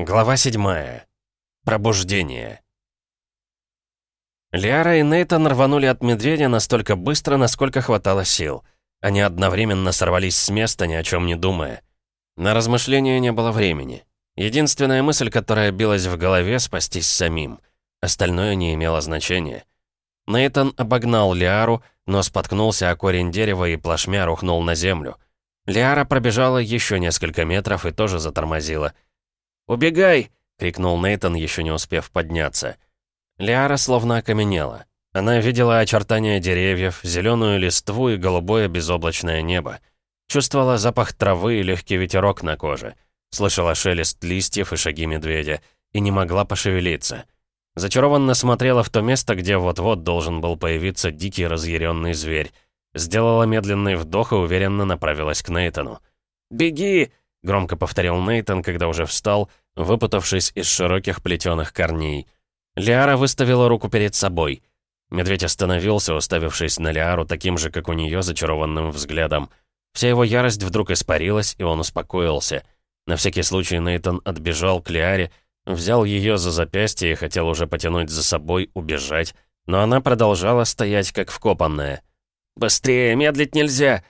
Глава 7. Пробуждение. Лиара и Нейтан рванули от медведя настолько быстро, насколько хватало сил. Они одновременно сорвались с места, ни о чем не думая. На размышления не было времени. Единственная мысль, которая билась в голове — спастись самим. Остальное не имело значения. Нейтан обогнал Лиару, но споткнулся о корень дерева и плашмя рухнул на землю. Лиара пробежала еще несколько метров и тоже затормозила — «Убегай!» — крикнул Нейтон, еще не успев подняться. Лиара словно окаменела. Она видела очертания деревьев, зеленую листву и голубое безоблачное небо. Чувствовала запах травы и легкий ветерок на коже. Слышала шелест листьев и шаги медведя. И не могла пошевелиться. Зачарованно смотрела в то место, где вот-вот должен был появиться дикий разъяренный зверь. Сделала медленный вдох и уверенно направилась к Нейтану. «Беги!» — громко повторил Нейтон, когда уже встал, выпутавшись из широких плетеных корней. Лиара выставила руку перед собой. Медведь остановился, уставившись на Лиару таким же, как у нее, зачарованным взглядом. Вся его ярость вдруг испарилась, и он успокоился. На всякий случай Нейтон отбежал к Лиаре, взял ее за запястье и хотел уже потянуть за собой, убежать, но она продолжала стоять, как вкопанная. «Быстрее, медлить нельзя!»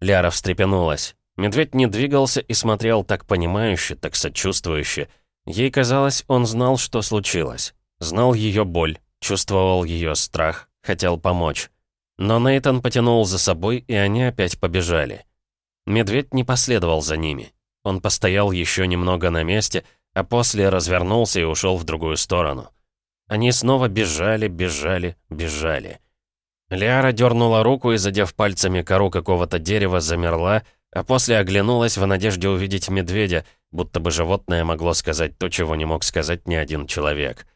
Ляра встрепенулась. Медведь не двигался и смотрел так понимающе, так сочувствующе. Ей казалось, он знал, что случилось. Знал ее боль, чувствовал ее страх, хотел помочь. Но Нейтан потянул за собой, и они опять побежали. Медведь не последовал за ними. Он постоял еще немного на месте, а после развернулся и ушел в другую сторону. Они снова бежали, бежали, бежали. Лиара дернула руку и, задев пальцами кору какого-то дерева, замерла, а после оглянулась в надежде увидеть медведя, будто бы животное могло сказать то, чего не мог сказать ни один человек.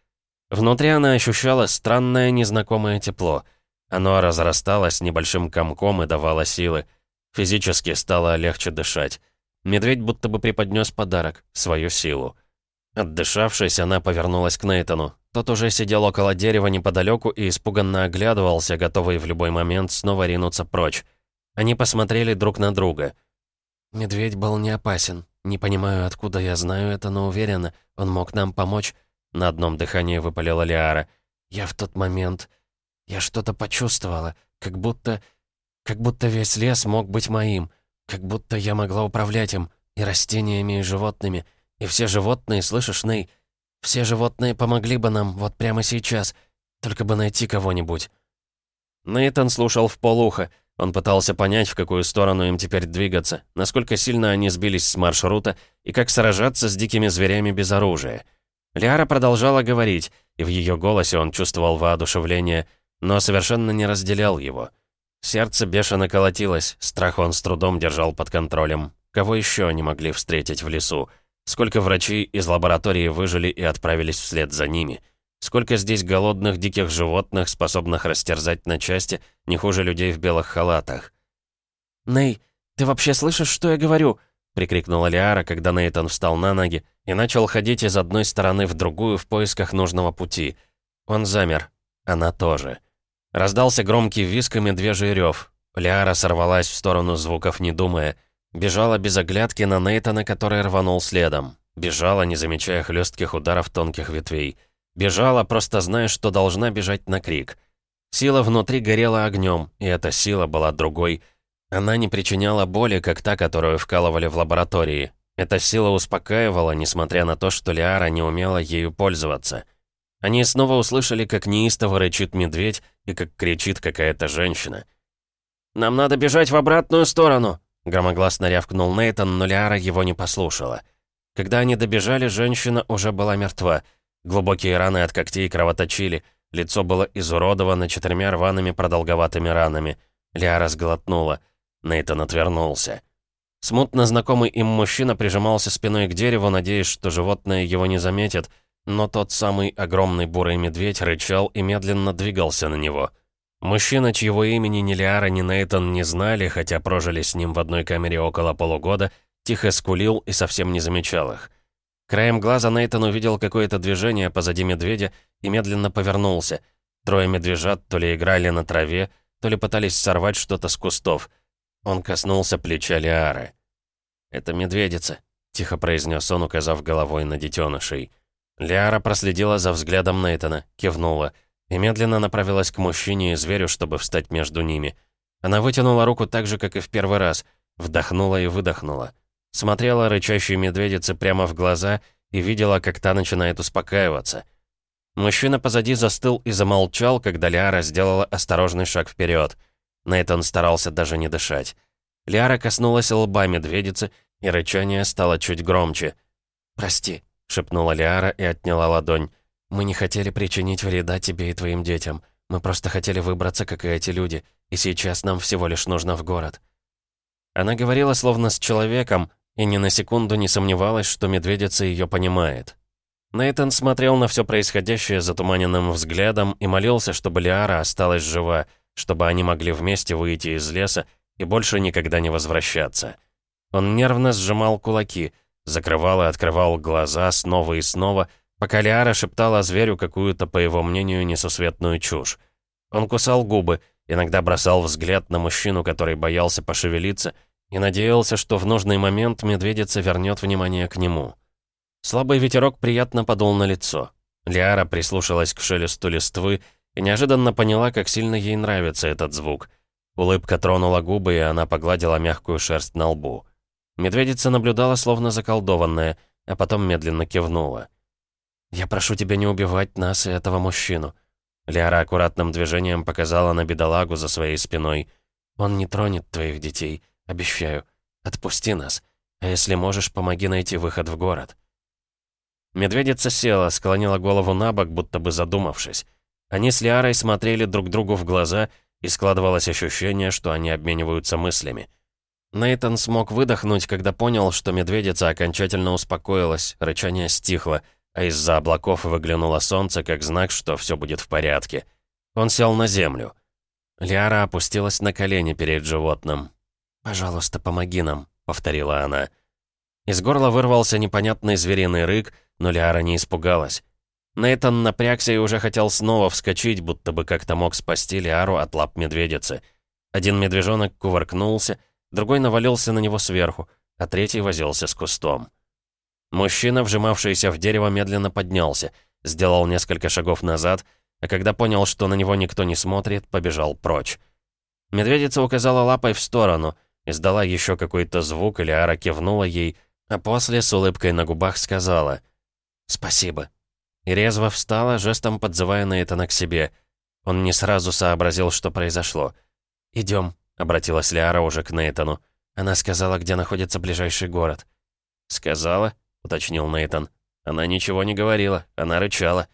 Внутри она ощущала странное незнакомое тепло. Оно разрасталось небольшим комком и давало силы. Физически стало легче дышать. Медведь будто бы преподнес подарок, свою силу. Отдышавшись, она повернулась к Нейтану. Тот уже сидел около дерева неподалеку и испуганно оглядывался, готовый в любой момент снова ринуться прочь. Они посмотрели друг на друга — «Медведь был не опасен. Не понимаю, откуда я знаю это, но уверена, он мог нам помочь». На одном дыхании выпалила Лиара. «Я в тот момент... Я что-то почувствовала, как будто... Как будто весь лес мог быть моим. Как будто я могла управлять им, и растениями, и животными. И все животные, слышишь, Ней? Все животные помогли бы нам вот прямо сейчас. Только бы найти кого-нибудь». Нейтан слушал в полухо. Он пытался понять, в какую сторону им теперь двигаться, насколько сильно они сбились с маршрута и как сражаться с дикими зверями без оружия. Лиара продолжала говорить, и в ее голосе он чувствовал воодушевление, но совершенно не разделял его. Сердце бешено колотилось, страх он с трудом держал под контролем. Кого еще они могли встретить в лесу? Сколько врачей из лаборатории выжили и отправились вслед за ними? Сколько здесь голодных диких животных, способных растерзать на части, не хуже людей в белых халатах. «Ней, ты вообще слышишь, что я говорю?» — прикрикнула Лиара, когда Нейтан встал на ноги и начал ходить из одной стороны в другую в поисках нужного пути. Он замер. Она тоже. Раздался громкий визг и медвежий рев. Лиара сорвалась в сторону звуков, не думая. Бежала без оглядки на Нейтана, который рванул следом. Бежала, не замечая хлестких ударов тонких ветвей. Бежала, просто зная, что должна бежать на крик. Сила внутри горела огнем, и эта сила была другой. Она не причиняла боли, как та, которую вкалывали в лаборатории. Эта сила успокаивала, несмотря на то, что Лиара не умела ею пользоваться. Они снова услышали, как неистово рычит медведь и как кричит какая-то женщина. «Нам надо бежать в обратную сторону!» Громогласно рявкнул Нейтан, но Лиара его не послушала. Когда они добежали, женщина уже была мертва — Глубокие раны от когтей кровоточили, лицо было изуродовано четырьмя рваными продолговатыми ранами. Лиара сглотнула. Нейтан отвернулся. Смутно знакомый им мужчина прижимался спиной к дереву, надеясь, что животное его не заметит, но тот самый огромный бурый медведь рычал и медленно двигался на него. Мужчина, чьего имени ни Лиара, ни Нейтан не знали, хотя прожили с ним в одной камере около полугода, тихо скулил и совсем не замечал их. Краем глаза Нейтан увидел какое-то движение позади медведя и медленно повернулся. Трое медвежат то ли играли на траве, то ли пытались сорвать что-то с кустов. Он коснулся плеча Лиары. «Это медведица», — тихо произнес он, указав головой на детенышей. Лиара проследила за взглядом Нейтана, кивнула и медленно направилась к мужчине и зверю, чтобы встать между ними. Она вытянула руку так же, как и в первый раз, вдохнула и выдохнула. Смотрела рычащей медведице прямо в глаза и видела, как та начинает успокаиваться. Мужчина позади застыл и замолчал, когда Лиара сделала осторожный шаг вперед. Нейтан старался даже не дышать. Лиара коснулась лба медведицы, и рычание стало чуть громче. «Прости», — шепнула Лиара и отняла ладонь. «Мы не хотели причинить вреда тебе и твоим детям. Мы просто хотели выбраться, как и эти люди, и сейчас нам всего лишь нужно в город». Она говорила словно с человеком, и ни на секунду не сомневалась, что медведица ее понимает. Нейтан смотрел на все происходящее затуманенным взглядом и молился, чтобы Лиара осталась жива, чтобы они могли вместе выйти из леса и больше никогда не возвращаться. Он нервно сжимал кулаки, закрывал и открывал глаза снова и снова, пока Лиара шептала зверю какую-то, по его мнению, несусветную чушь. Он кусал губы, иногда бросал взгляд на мужчину, который боялся пошевелиться, и надеялся, что в нужный момент медведица вернет внимание к нему. Слабый ветерок приятно подул на лицо. Лиара прислушалась к шелесту листвы и неожиданно поняла, как сильно ей нравится этот звук. Улыбка тронула губы, и она погладила мягкую шерсть на лбу. Медведица наблюдала, словно заколдованная, а потом медленно кивнула. «Я прошу тебя не убивать нас и этого мужчину». Лиара аккуратным движением показала на бедолагу за своей спиной. «Он не тронет твоих детей, обещаю. Отпусти нас. А если можешь, помоги найти выход в город». Медведица села, склонила голову на бок, будто бы задумавшись. Они с Лиарой смотрели друг другу в глаза, и складывалось ощущение, что они обмениваются мыслями. Нейтан смог выдохнуть, когда понял, что медведица окончательно успокоилась, рычание стихло, а из-за облаков выглянуло солнце, как знак, что все будет в порядке. Он сел на землю. Лиара опустилась на колени перед животным. «Пожалуйста, помоги нам», — повторила она. Из горла вырвался непонятный звериный рык, но Лиара не испугалась. Нейтан напрягся и уже хотел снова вскочить, будто бы как-то мог спасти Лиару от лап медведицы. Один медвежонок кувыркнулся, другой навалился на него сверху, а третий возился с кустом. Мужчина, вжимавшийся в дерево, медленно поднялся, сделал несколько шагов назад, а когда понял, что на него никто не смотрит, побежал прочь. Медведица указала лапой в сторону, издала еще какой-то звук, или Ара кивнула ей, а после с улыбкой на губах сказала «Спасибо». И резво встала, жестом подзывая Нейтана к себе. Он не сразу сообразил, что произошло. «Идем», — обратилась Лиара уже к Нейтану. Она сказала, где находится ближайший город. «Сказала?» — уточнил Нейтан. «Она ничего не говорила, она рычала».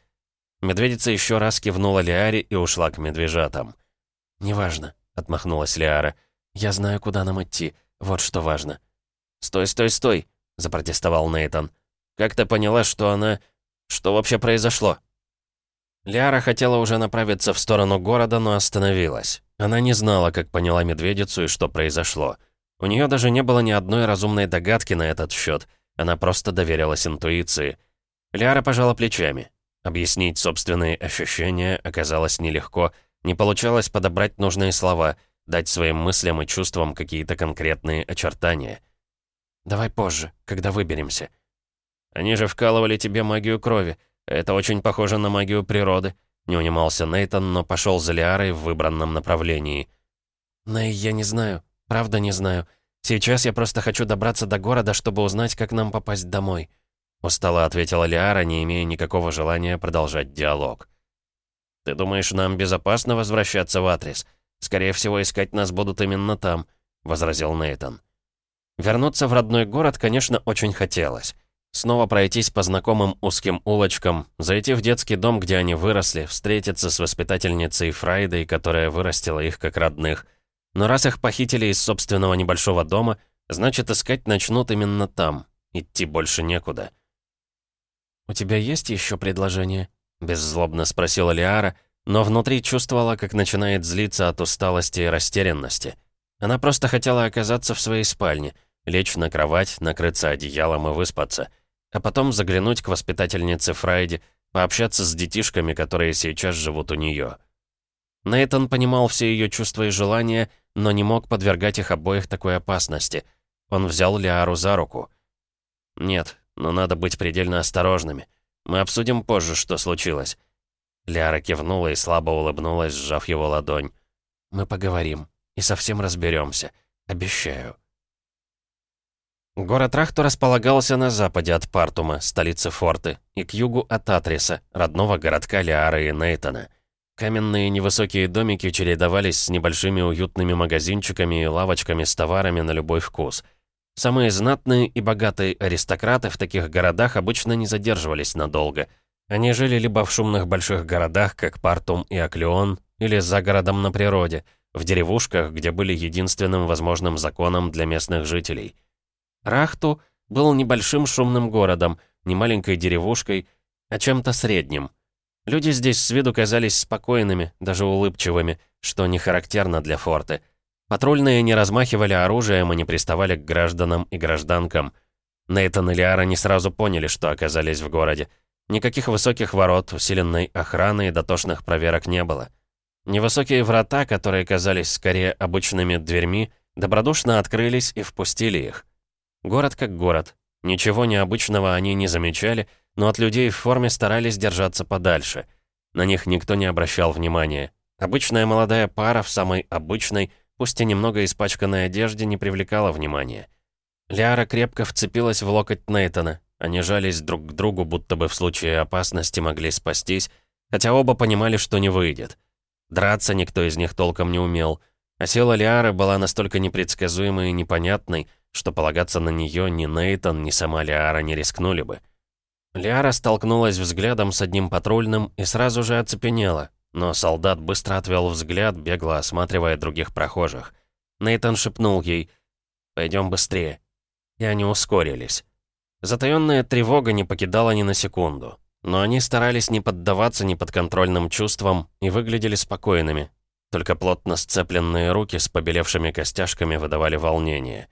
Медведица еще раз кивнула Лиаре и ушла к медвежатам. «Неважно», — отмахнулась Лиара. «Я знаю, куда нам идти. Вот что важно». «Стой, стой, стой!» — запротестовал Нейтан. «Как ты поняла, что она... Что вообще произошло?» Лиара хотела уже направиться в сторону города, но остановилась. Она не знала, как поняла медведицу и что произошло. У нее даже не было ни одной разумной догадки на этот счет. Она просто доверилась интуиции. Лиара пожала плечами. Объяснить собственные ощущения оказалось нелегко. Не получалось подобрать нужные слова, дать своим мыслям и чувствам какие-то конкретные очертания. «Давай позже, когда выберемся». «Они же вкалывали тебе магию крови. Это очень похоже на магию природы», не унимался Нейтон, но пошел за Лиарой в выбранном направлении. «Ней, я не знаю. Правда не знаю. Сейчас я просто хочу добраться до города, чтобы узнать, как нам попасть домой». Устало ответила Лиара, не имея никакого желания продолжать диалог. «Ты думаешь, нам безопасно возвращаться в Атрис? Скорее всего, искать нас будут именно там», — возразил Нейтон. Вернуться в родной город, конечно, очень хотелось. Снова пройтись по знакомым узким улочкам, зайти в детский дом, где они выросли, встретиться с воспитательницей Фрайдой, которая вырастила их как родных. Но раз их похитили из собственного небольшого дома, значит, искать начнут именно там. Идти больше некуда. «У тебя есть еще предложение?» — беззлобно спросила Лиара, но внутри чувствовала, как начинает злиться от усталости и растерянности. Она просто хотела оказаться в своей спальне, лечь на кровать, накрыться одеялом и выспаться — а потом заглянуть к воспитательнице Фрайде, пообщаться с детишками, которые сейчас живут у нее. Нейтан понимал все ее чувства и желания, но не мог подвергать их обоих такой опасности. Он взял Лиару за руку. «Нет, но надо быть предельно осторожными. Мы обсудим позже, что случилось». Ляра кивнула и слабо улыбнулась, сжав его ладонь. «Мы поговорим и совсем разберемся. Обещаю». Город Рахту располагался на западе от Партума, столицы Форты, и к югу от Атриса, родного городка Лиары и Нейтона. Каменные невысокие домики чередовались с небольшими уютными магазинчиками и лавочками с товарами на любой вкус. Самые знатные и богатые аристократы в таких городах обычно не задерживались надолго. Они жили либо в шумных больших городах, как Партум и Аклеон, или за городом на природе, в деревушках, где были единственным возможным законом для местных жителей. Рахту был небольшим шумным городом, не маленькой деревушкой, а чем-то средним. Люди здесь с виду казались спокойными, даже улыбчивыми, что не характерно для форты. Патрульные не размахивали оружием и не приставали к гражданам и гражданкам. Нейтан и Лиара не сразу поняли, что оказались в городе. Никаких высоких ворот, усиленной охраны и дотошных проверок не было. Невысокие врата, которые казались скорее обычными дверьми, добродушно открылись и впустили их. Город как город. Ничего необычного они не замечали, но от людей в форме старались держаться подальше. На них никто не обращал внимания. Обычная молодая пара в самой обычной, пусть и немного испачканной одежде, не привлекала внимания. Ляра крепко вцепилась в локоть Нейтона. Они жались друг к другу, будто бы в случае опасности могли спастись, хотя оба понимали, что не выйдет. Драться никто из них толком не умел, а сила Лиары была настолько непредсказуемой и непонятной, что полагаться на нее ни Нейтон, ни сама Лиара не рискнули бы. Лиара столкнулась взглядом с одним патрульным и сразу же оцепенела, но солдат быстро отвел взгляд, бегло осматривая других прохожих. Нейтон шепнул ей «Пойдем быстрее». И они ускорились. Затаённая тревога не покидала ни на секунду. Но они старались не поддаваться неподконтрольным чувствам и выглядели спокойными. Только плотно сцепленные руки с побелевшими костяшками выдавали волнение.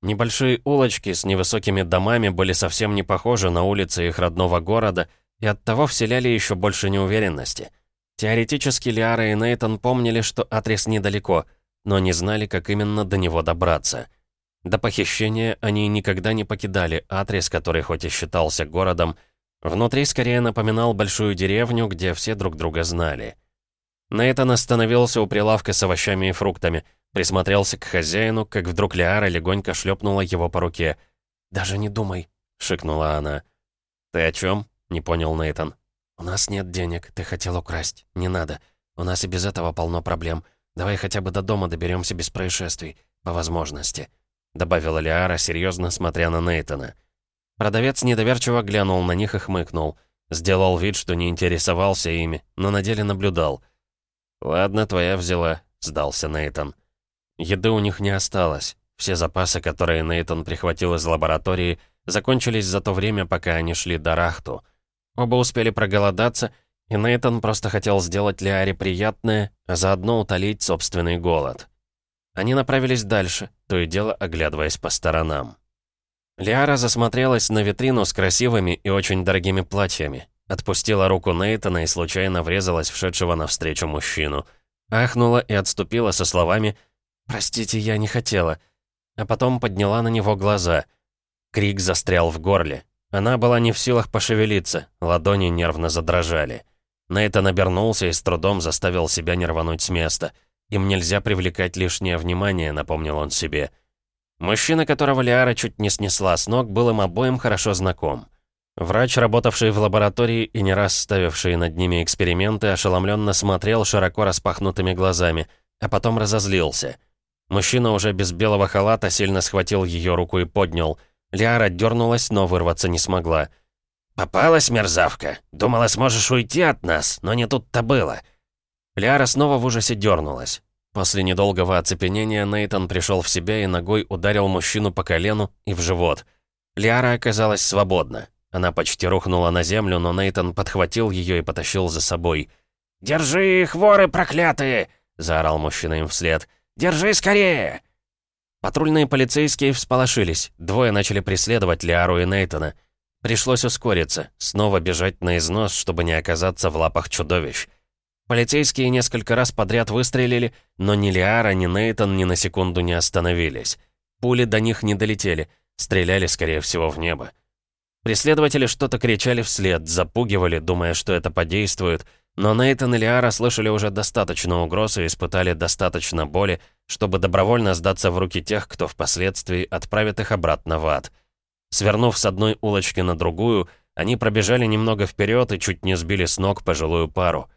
Небольшие улочки с невысокими домами были совсем не похожи на улицы их родного города и оттого вселяли еще больше неуверенности. Теоретически Лиара и Нейтон помнили, что адрес недалеко, но не знали, как именно до него добраться. До похищения они никогда не покидали адрес, который хоть и считался городом, внутри скорее напоминал большую деревню, где все друг друга знали. Нейтан остановился у прилавка с овощами и фруктами – Присмотрелся к хозяину, как вдруг Лиара легонько шлепнула его по руке. «Даже не думай», — шикнула она. «Ты о чем? не понял Нейтан. «У нас нет денег, ты хотел украсть. Не надо. У нас и без этого полно проблем. Давай хотя бы до дома доберемся без происшествий, по возможности», — добавила Лиара, серьезно смотря на Нейтана. Продавец недоверчиво глянул на них и хмыкнул. Сделал вид, что не интересовался ими, но на деле наблюдал. «Ладно, твоя взяла», — сдался Нейтан. Еды у них не осталось. Все запасы, которые Нейтон прихватил из лаборатории, закончились за то время, пока они шли до Рахту. Оба успели проголодаться, и Нейтон просто хотел сделать Лиаре приятное, а заодно утолить собственный голод. Они направились дальше, то и дело оглядываясь по сторонам. Лиара засмотрелась на витрину с красивыми и очень дорогими платьями, отпустила руку Нейтона и случайно врезалась в шедшего навстречу мужчину. Ахнула и отступила со словами «Простите, я не хотела». А потом подняла на него глаза. Крик застрял в горле. Она была не в силах пошевелиться, ладони нервно задрожали. Нейтан обернулся и с трудом заставил себя не рвануть с места. «Им нельзя привлекать лишнее внимание», — напомнил он себе. Мужчина, которого Лиара чуть не снесла с ног, был им обоим хорошо знаком. Врач, работавший в лаборатории и не раз ставивший над ними эксперименты, ошеломленно смотрел широко распахнутыми глазами, а потом разозлился — Мужчина уже без белого халата сильно схватил ее руку и поднял. Лиара дернулась, но вырваться не смогла. «Попалась, мерзавка! Думала, сможешь уйти от нас, но не тут-то было!» Лиара снова в ужасе дернулась. После недолгого оцепенения Нейтан пришел в себя и ногой ударил мужчину по колену и в живот. Лиара оказалась свободна. Она почти рухнула на землю, но Нейтан подхватил ее и потащил за собой. «Держи их, воры проклятые!» — заорал мужчина им вслед. Держи скорее!» Патрульные полицейские всполошились. Двое начали преследовать Лиару и Нейтона. Пришлось ускориться, снова бежать на износ, чтобы не оказаться в лапах чудовищ. Полицейские несколько раз подряд выстрелили, но ни Лиара, ни Нейтон ни на секунду не остановились. Пули до них не долетели. Стреляли, скорее всего, в небо. Преследователи что-то кричали вслед, запугивали, думая, что это подействует, но Нейтан и Лиара слышали уже достаточно угроз и испытали достаточно боли, чтобы добровольно сдаться в руки тех, кто впоследствии отправит их обратно в ад. Свернув с одной улочки на другую, они пробежали немного вперед и чуть не сбили с ног пожилую пару.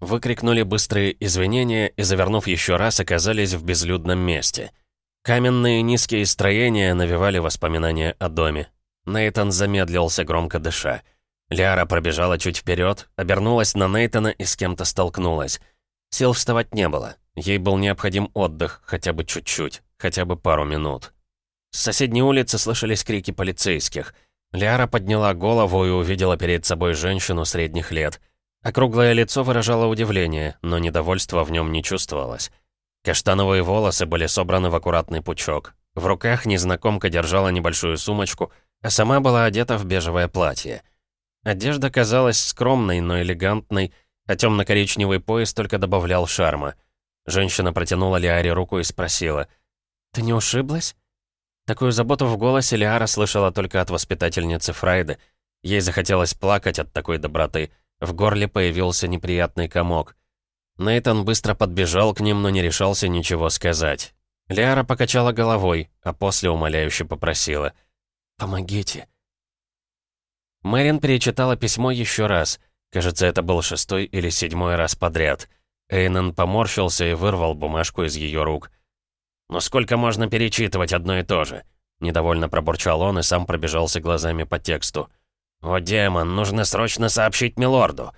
Выкрикнули быстрые извинения и, завернув еще раз, оказались в безлюдном месте. Каменные низкие строения навевали воспоминания о доме. Нейтан замедлился, громко дыша. Лиара пробежала чуть вперед, обернулась на Нейтана и с кем-то столкнулась. Сил вставать не было. Ей был необходим отдых, хотя бы чуть-чуть, хотя бы пару минут. С соседней улицы слышались крики полицейских. Лиара подняла голову и увидела перед собой женщину средних лет. Округлое лицо выражало удивление, но недовольства в нем не чувствовалось. Каштановые волосы были собраны в аккуратный пучок. В руках незнакомка держала небольшую сумочку, а сама была одета в бежевое платье. Одежда казалась скромной, но элегантной, а темно-коричневый пояс только добавлял шарма — Женщина протянула Лиаре руку и спросила. «Ты не ушиблась?» Такую заботу в голосе Лиара слышала только от воспитательницы Фрайды. Ей захотелось плакать от такой доброты. В горле появился неприятный комок. Нейтан быстро подбежал к ним, но не решался ничего сказать. Лиара покачала головой, а после умоляюще попросила. «Помогите». Мэрин перечитала письмо еще раз. Кажется, это был шестой или седьмой раз подряд. Эйнон поморщился и вырвал бумажку из ее рук. «Ну сколько можно перечитывать одно и то же?» Недовольно пробурчал он и сам пробежался глазами по тексту. «О, демон, нужно срочно сообщить милорду!»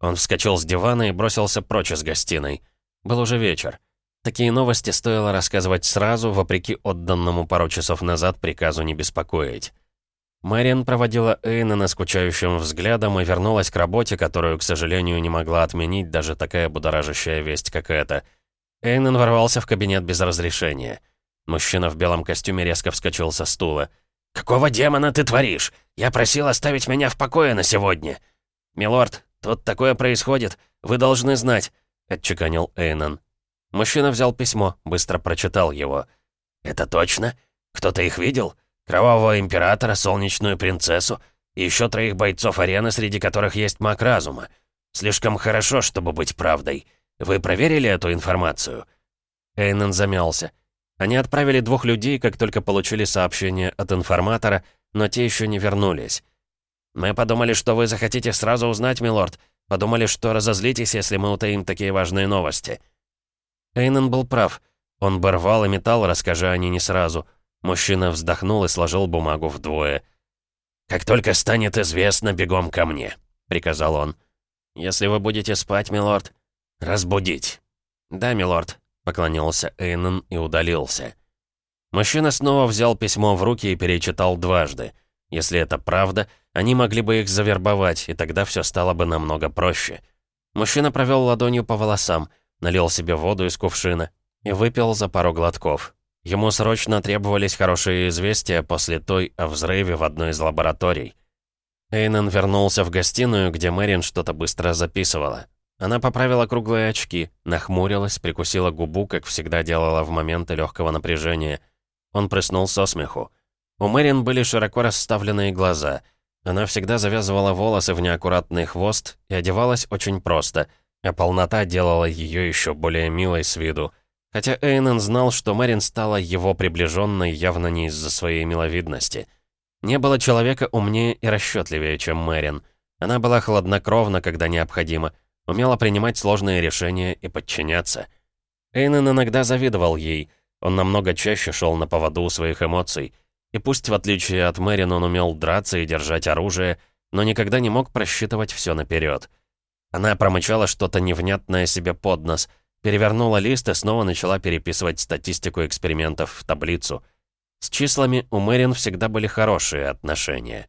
Он вскочил с дивана и бросился прочь из гостиной. Был уже вечер. Такие новости стоило рассказывать сразу, вопреки отданному пару часов назад приказу не беспокоить. Мэриан проводила Эйна скучающим взглядом и вернулась к работе, которую, к сожалению, не могла отменить даже такая будоражащая весть, как эта. Эйнен ворвался в кабинет без разрешения. Мужчина в белом костюме резко вскочил со стула. «Какого демона ты творишь? Я просил оставить меня в покое на сегодня!» «Милорд, тут такое происходит. Вы должны знать», — отчеканил Эйнон. Мужчина взял письмо, быстро прочитал его. «Это точно? Кто-то их видел?» Кровавого Императора, Солнечную Принцессу и еще троих бойцов арены, среди которых есть маг разума. Слишком хорошо, чтобы быть правдой. Вы проверили эту информацию?» Эйнен замялся. Они отправили двух людей, как только получили сообщение от информатора, но те еще не вернулись. «Мы подумали, что вы захотите сразу узнать, милорд. Подумали, что разозлитесь, если мы утаим такие важные новости». Эйнен был прав. Он бы рвал и металл, расскажи они не сразу — Мужчина вздохнул и сложил бумагу вдвое. «Как только станет известно, бегом ко мне», — приказал он. «Если вы будете спать, милорд, разбудить». «Да, милорд», — поклонился Эйнон и удалился. Мужчина снова взял письмо в руки и перечитал дважды. Если это правда, они могли бы их завербовать, и тогда все стало бы намного проще. Мужчина провел ладонью по волосам, налил себе воду из кувшина и выпил за пару глотков. Ему срочно требовались хорошие известия после той о взрыве в одной из лабораторий. Эйнен вернулся в гостиную, где Мэрин что-то быстро записывала. Она поправила круглые очки, нахмурилась, прикусила губу, как всегда делала в моменты легкого напряжения. Он прыснул со смеху. У Мэрин были широко расставленные глаза. Она всегда завязывала волосы в неаккуратный хвост и одевалась очень просто, а полнота делала ее еще более милой с виду. Хотя Эйнен знал, что Мэрин стала его приближенной явно не из-за своей миловидности. Не было человека умнее и расчетливее, чем Мэрин. Она была хладнокровна, когда необходимо, умела принимать сложные решения и подчиняться. Эйнен иногда завидовал ей, он намного чаще шел на поводу своих эмоций. И пусть, в отличие от Мэрин, он умел драться и держать оружие, но никогда не мог просчитывать все наперед. Она промычала что-то невнятное себе под нос — Перевернула лист и снова начала переписывать статистику экспериментов в таблицу. С числами у Мэрин всегда были хорошие отношения.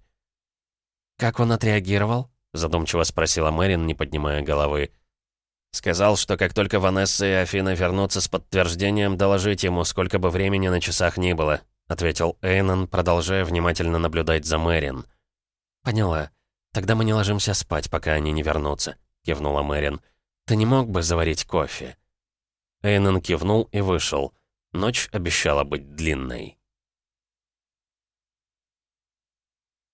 «Как он отреагировал?» — задумчиво спросила Мэрин, не поднимая головы. «Сказал, что как только Ванесса и Афина вернутся с подтверждением, доложить ему, сколько бы времени на часах ни было», — ответил Эйнон, продолжая внимательно наблюдать за Мэрин. «Поняла. Тогда мы не ложимся спать, пока они не вернутся», — кивнула Мэрин. «Ты не мог бы заварить кофе?» Эйнон кивнул и вышел. Ночь обещала быть длинной.